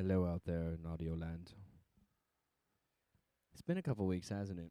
Hello out there in audio land. It's been a couple weeks, hasn't it?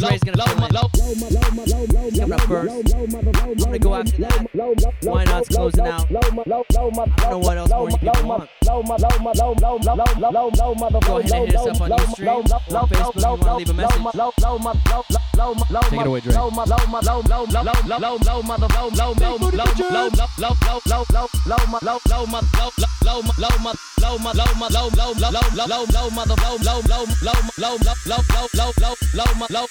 It Low, really low, has. low, low, low, low, low, low, mother, low, low, low, low, low, Fuck low, that low, shit. low, low, low, low, low, low, low, low, Groove low, Alliance is low, back. low, low, low, low, low, low, low, low, low, Adam. mother, low, low, low, low, low, Just low, got low, called by the low, man. low, low, low, low, The man low, took low, Adam low, away low, from you low, guys. low, low, low, low, When you see the low, man low, on the mother, street low, today, low, you tell low, him, low, "Fuck low, you, low, low, low, you low, dick. low, low, Thanks for low, taking my low, friend. low, low, low, Wanted to play low, some low, records? Low, low, low, low, low, low, low, low, low mother, low low, low low, low, low, low, low, low, low, low, low, low low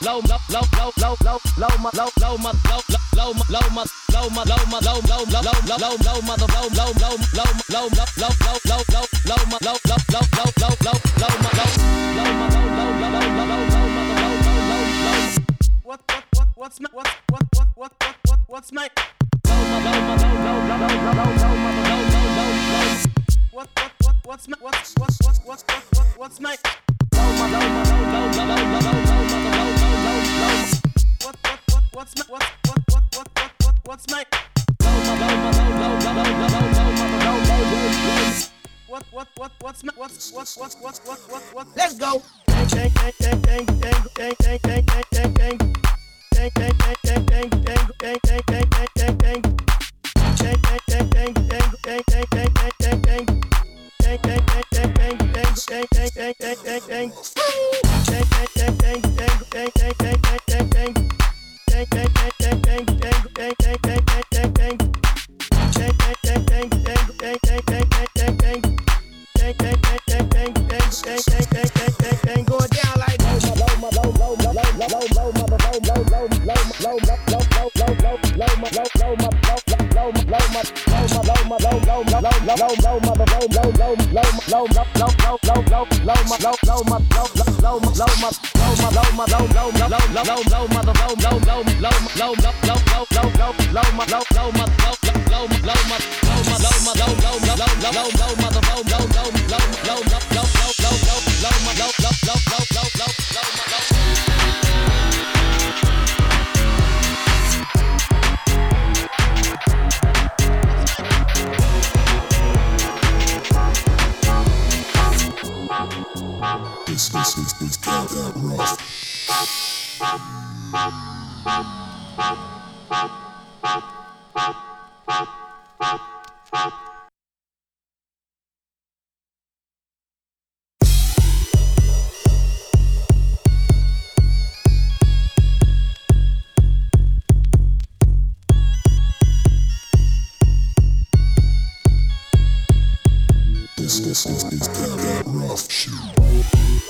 low, low low, low, low, low, low, low low gonna low, fill in. low, Coming up first. I'm gonna go after that. Why not's closing out. I don't know what else more you people want. Go ahead and hit us up on Ustream or on Facebook if you wanna leave a message. Take it away, Dre. What what what what's my what what what what what what what's my what what what what's my what what what what what what what's my what what what what's my what what what what what what what's my what what what what's my what what what what what what what let's go. Going low low low low low This, this is this that, that rough shoe.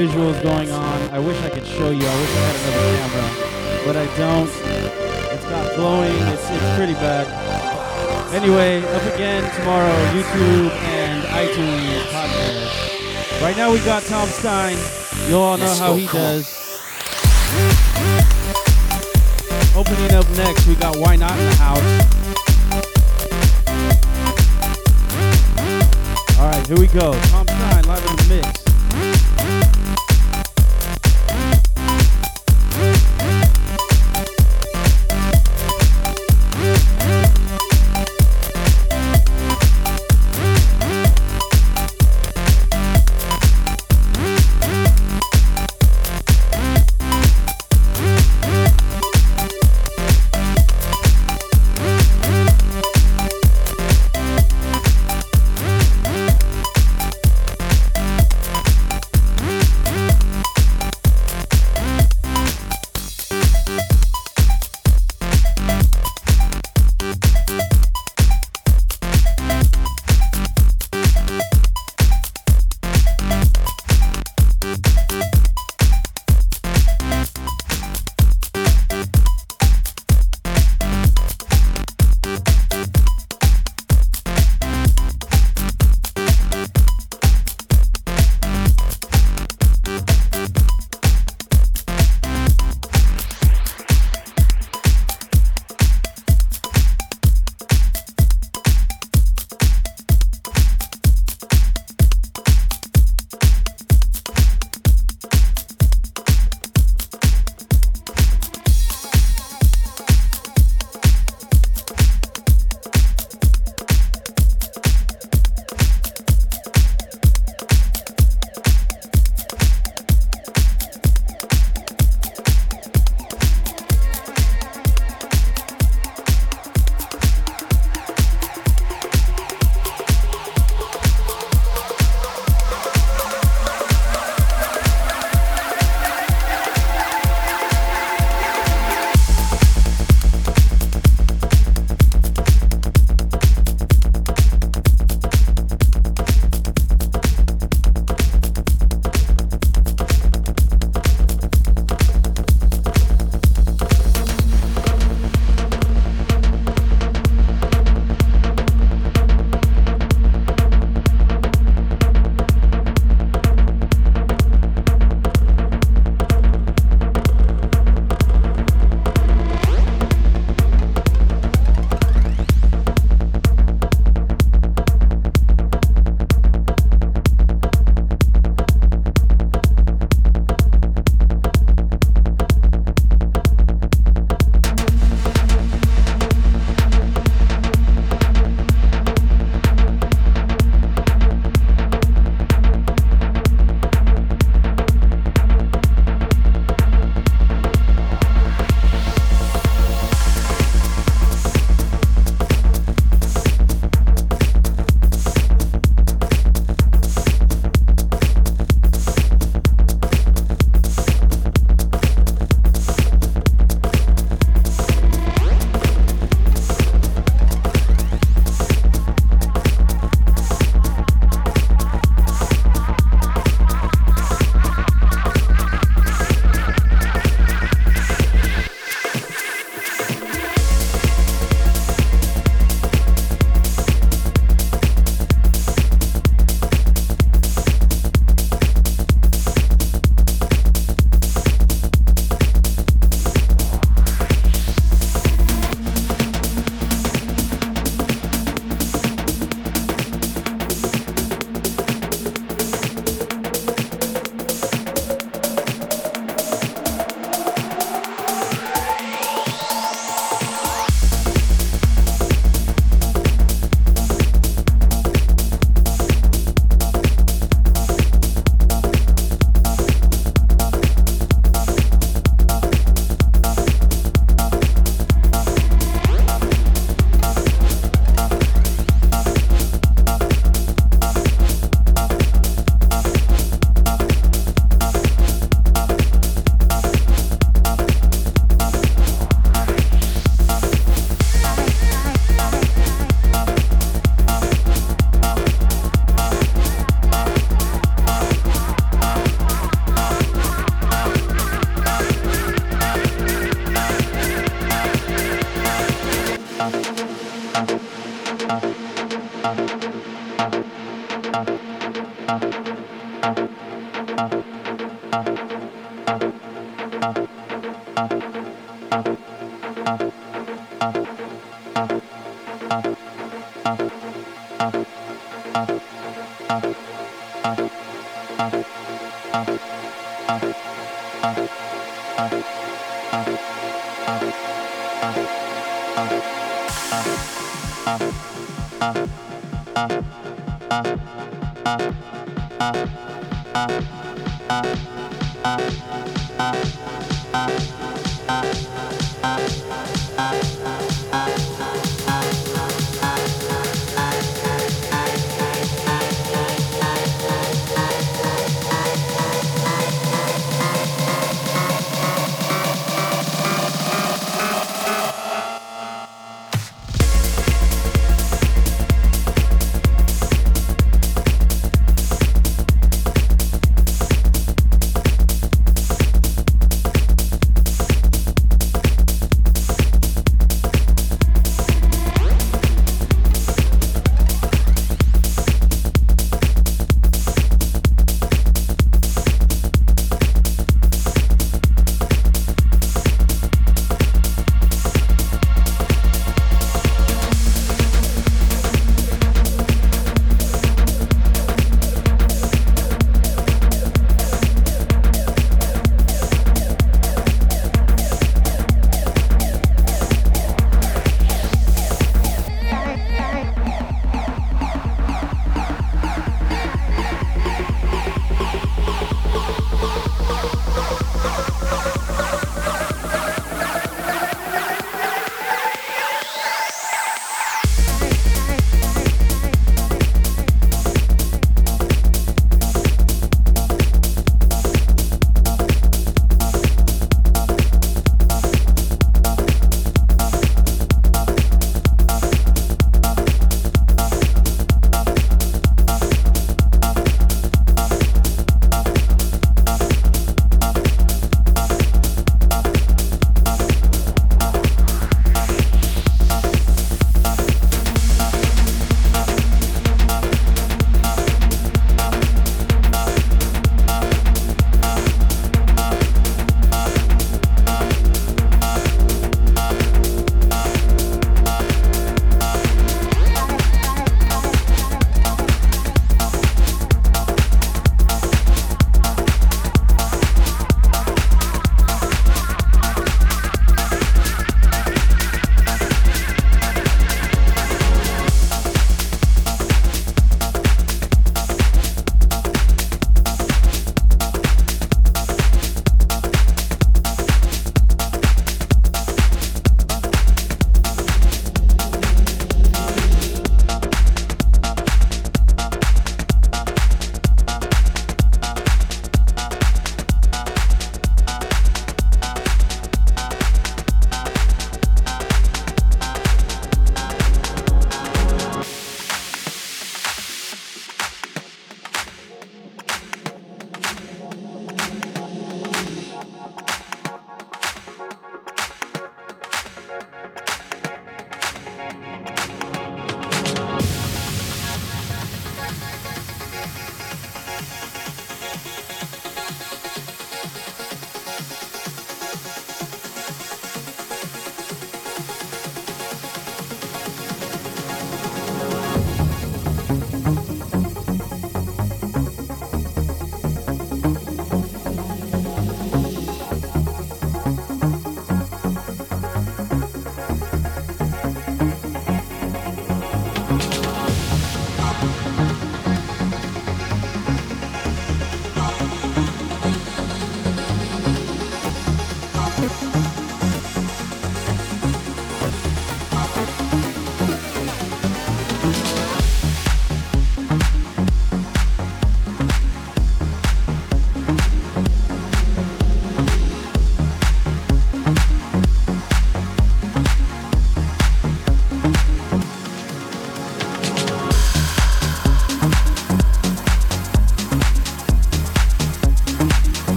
Visuals going on. I wish I could show you. I wish I had another camera, but I don't. It's got glowing. It's it's pretty bad. Anyway, up again tomorrow, YouTube and iTunes podcast. Right now we got Tom Stein. You all know how he does. Opening up next, we got Y-NOT in the house. All right, here we go. Tom Stein live in the mix.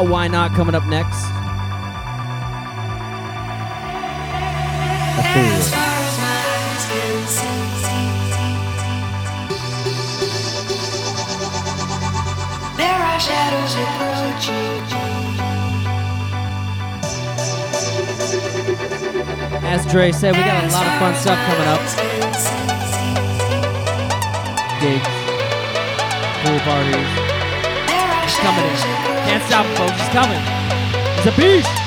Got Y-NOT coming up next. There are shadows approaching. As Dre said, we got a lot of fun stuff coming up. Gigs, pool parties. He's coming in. Can't stop him, folks. He's coming. He's a beast.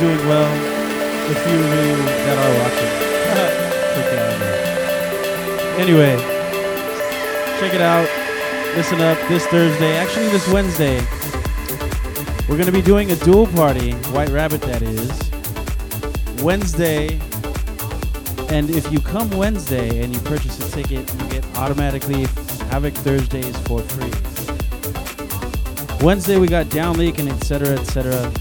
Doing well. The few of you that are watching. Take care. Anyway, check it out. Listen up this Thursday, actually this Wednesday. We're going to be doing a dual party, White Rabbit that is. Wednesday. And if you come Wednesday and you purchase a ticket, you get automatically Havoc Thursdays for free. Wednesday we got Downlink and etc. etc.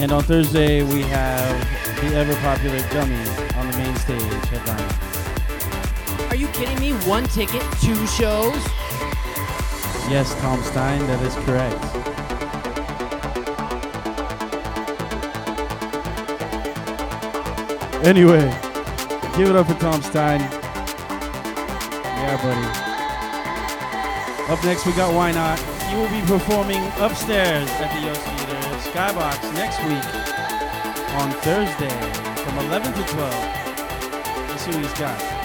And on Thursday we have the ever popular Dummy on the main stage headlining. Are you kidding me? One ticket, two shows? Yes, Tom Stein, that is correct. Anyway, give it up for Tom Stein. Yeah, buddy. Up next, we got Y-NOT. He will be performing upstairs at the Theater Skybox next week on Thursday from 11 to 12. Let's see what he's got.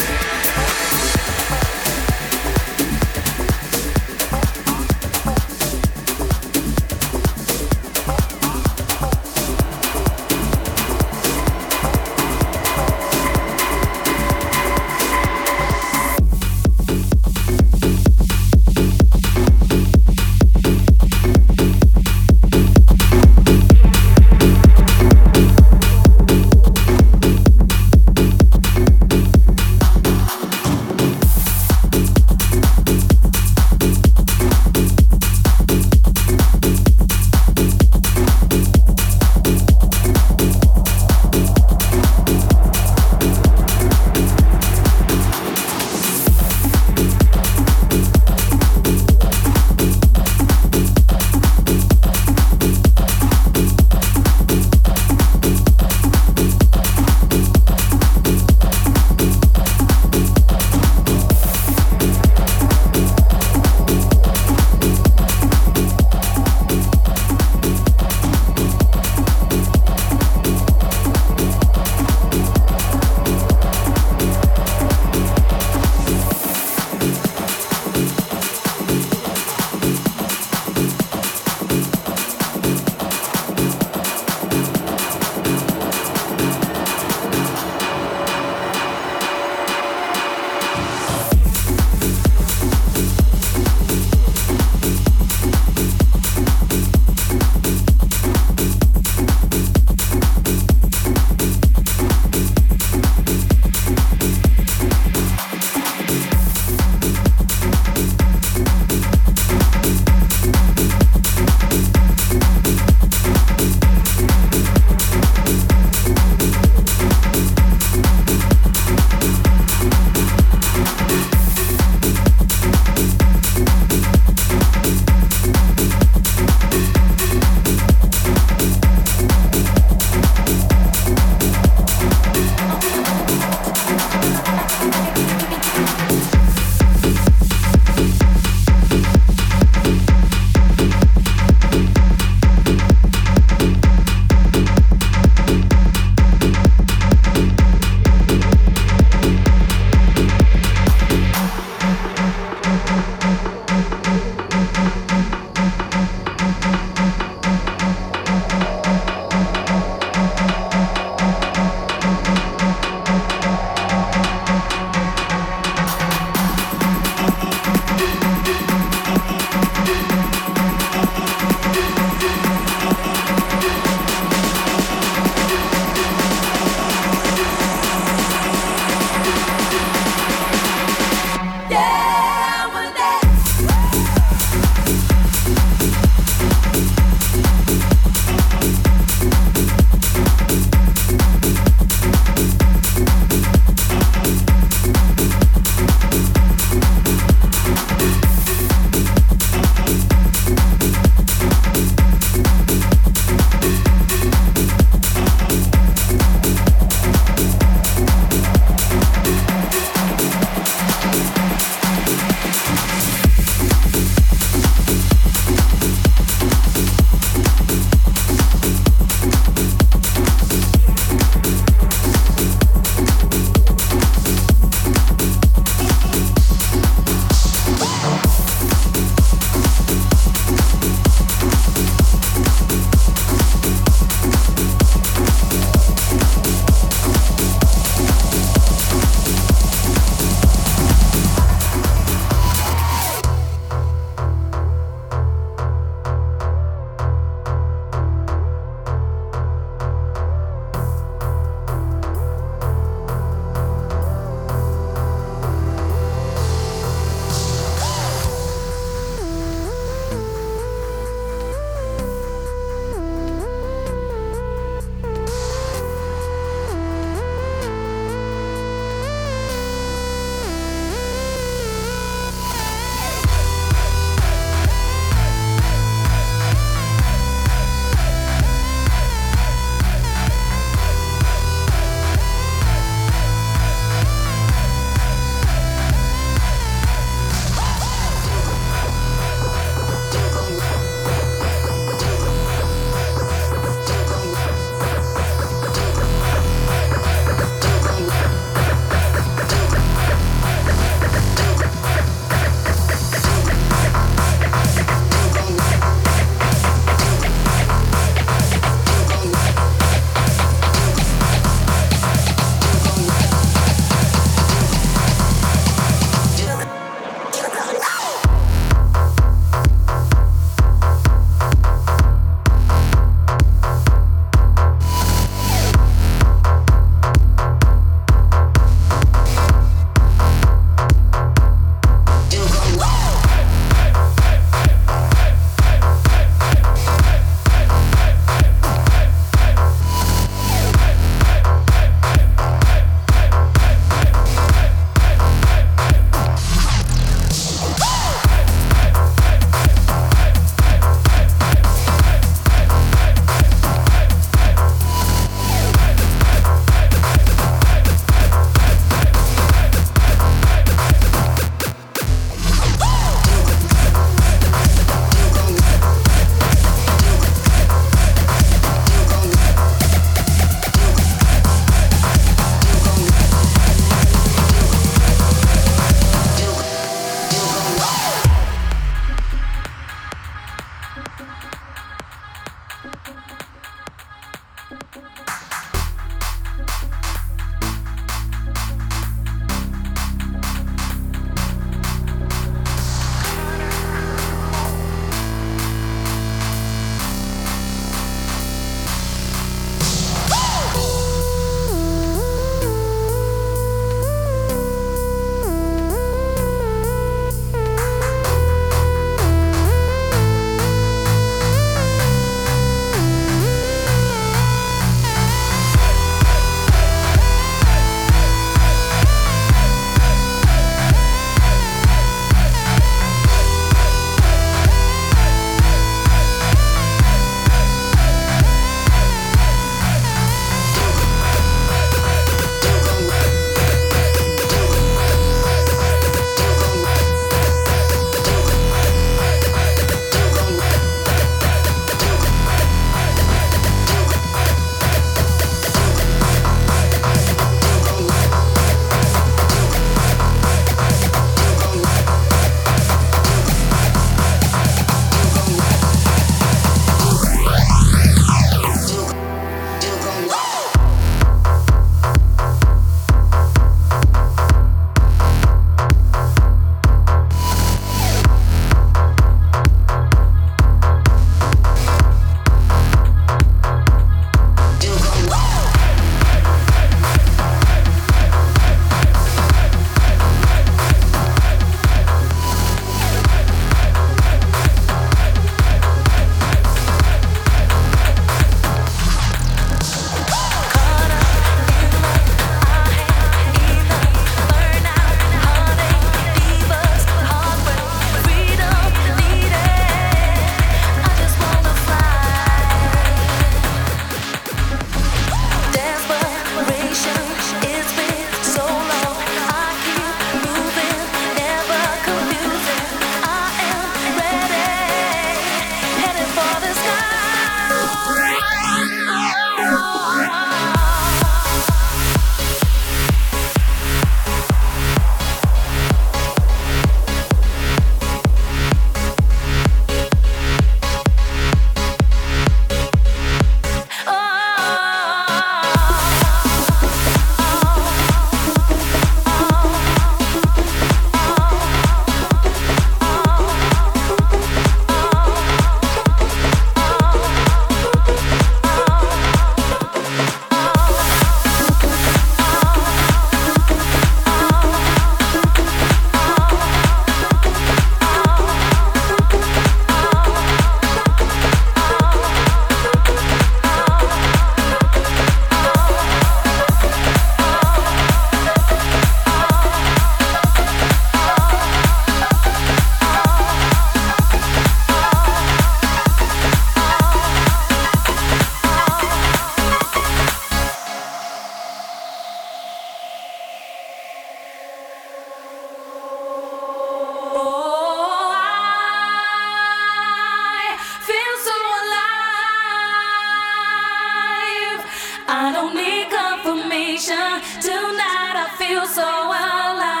Tonight I feel so alive.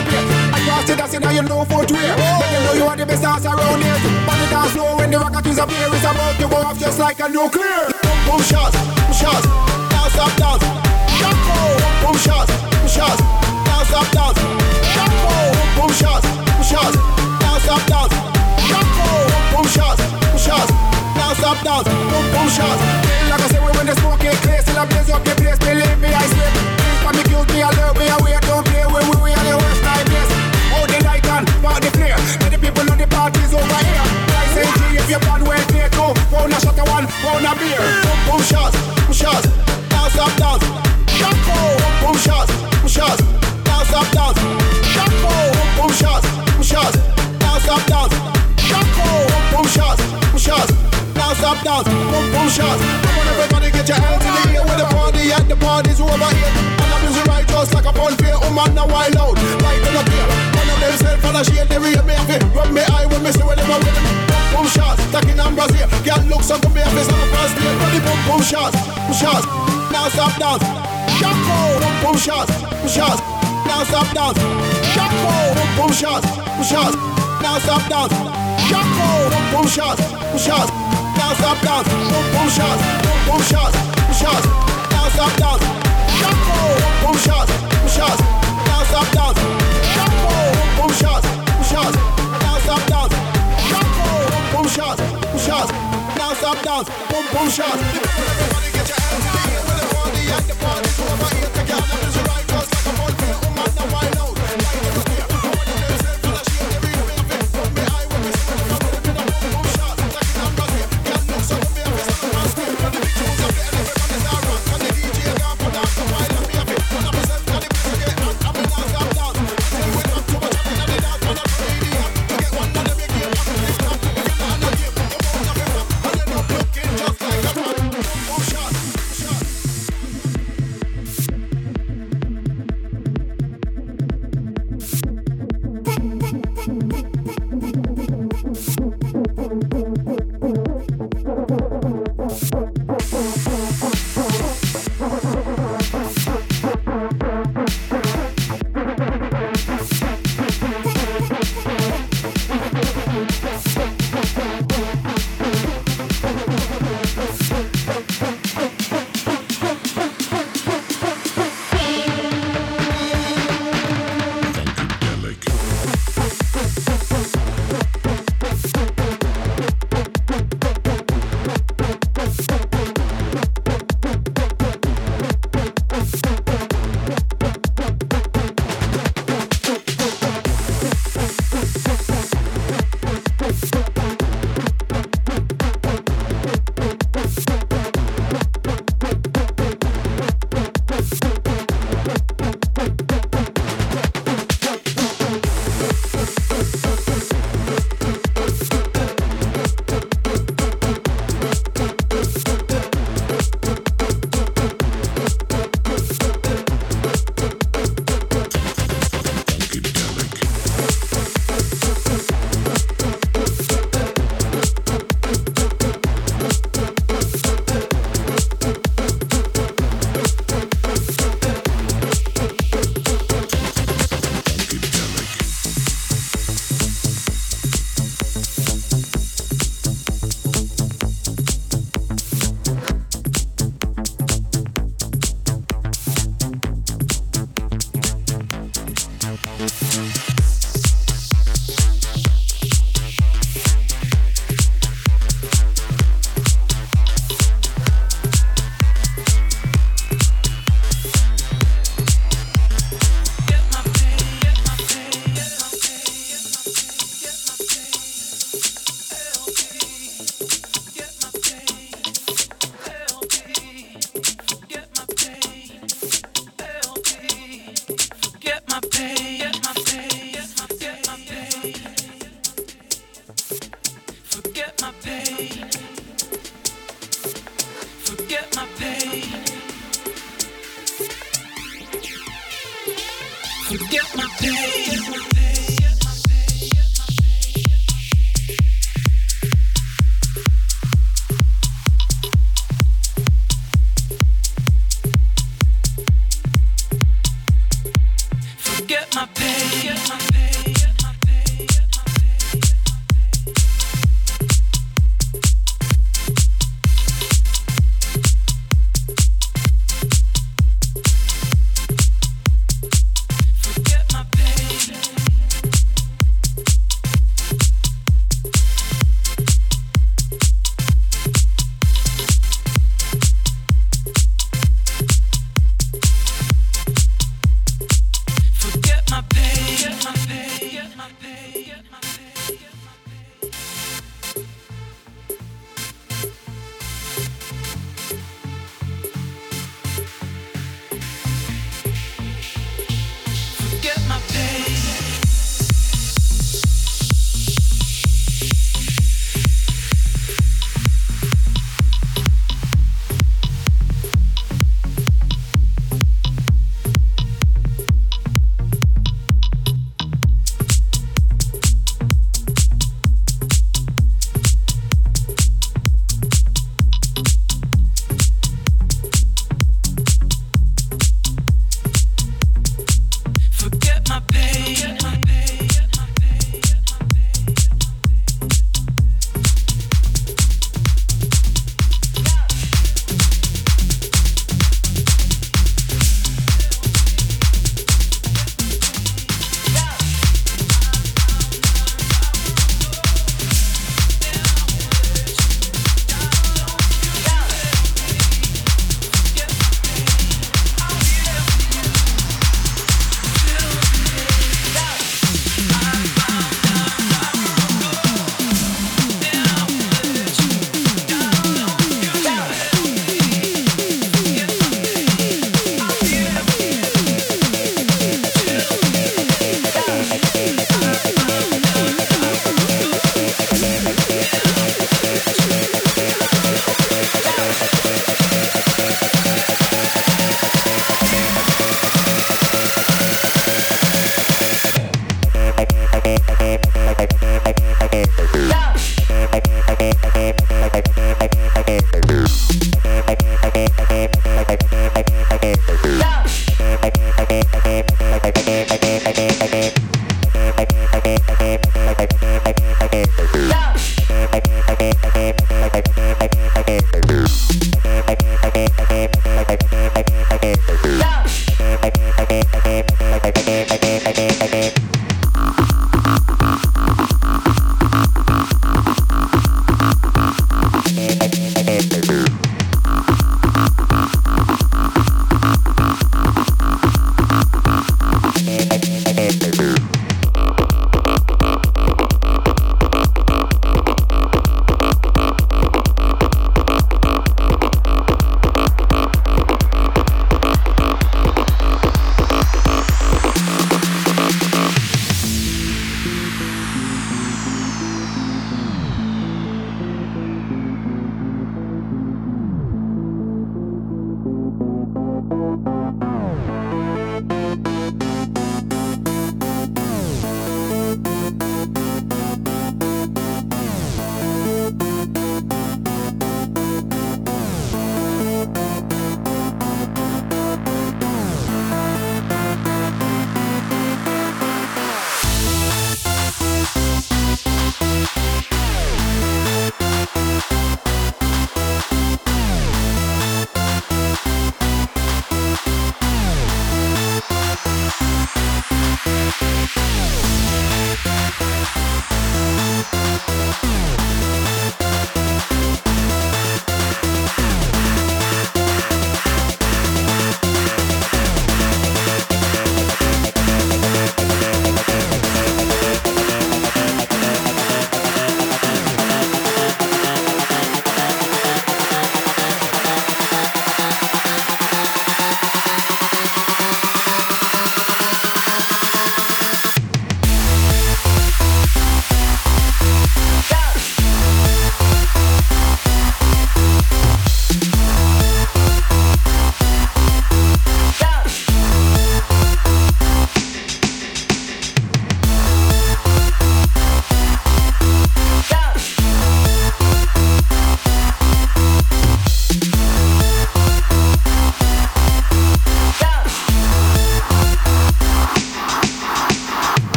You prepare. I cross it, I say now you know for footwear. Make them know you are the best dance around here. On the dance floor when the rockets appear, it's about to go off just like a nuclear. Boom, shots, boom shots, dance up, dance. Shot, boom, shots, boom shots, dance up, dance. Shot, boom, shots, boom shots, dance up, dance. Shot, boom, shots, boom shots, dance up, dance. Boom, boom shots. Like I say, when the smoke get clear, still I blaze up the place. Believe me, I say. For me, kills me, alert me, away. Don't play with we, we are the worst nightmares. Hold the light on, part the flare. Let the people know the party's over here. Like say G, if you're bad, well, play two. Pound a shot of one, pound a beer. Boom, boom shots, boom shots, dance up, dance. Shot, boom, boom shots, boom shots, dance up, dance. Shot, boom, boom shots, boom shots, dance up, dance. Shot, boom, boom shots, boom shots, dance up, dance. Boom, boom shots. Come on, everybody, your hands the air the party at the party's over here. And I'm music right just like a fun fair. Oh man, now wild out, right in the beer. One of them self and a shade, they real me it. Rub me eye when me see where with them. Boom, shots, taking numbers here. Girl looks up to me, I face on the first day. Ready, boom, boom shots, boom shots. Now stop dance. Shot, boom, boom shots, boom shots. Now stop dance. Shot, boom, boom shots, boom shots. Now stop dance. Shot, boom, boom shots, boom shots. Now stop dance. Boom, boom shots, boom, boom shots, boom shots. Now stop dance. Shot, boom, shots, boom shots. Now stop dance. Shot, boom, boom shots, boom shots. Now stop dance. Shot, boom, shots, boom shots. Now stop dance. Boom, boom shots. Everybody get your hands when the party at the party's over here. Take out the music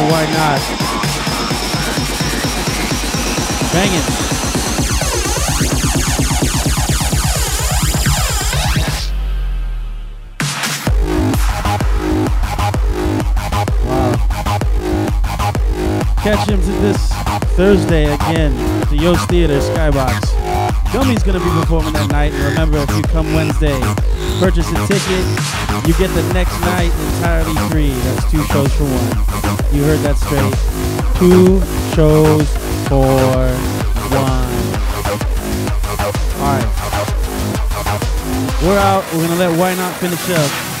For Y-NOT. Bang it. Catch him to this Thursday again, at the Yost Theater Skybox. Gummy's gonna be performing that night. And remember, if you come Wednesday, purchase a ticket, you get the next night entirely free. That's two shows for one. Two shows for one. Alright. We're out. We're gonna let Y-NOT finish up.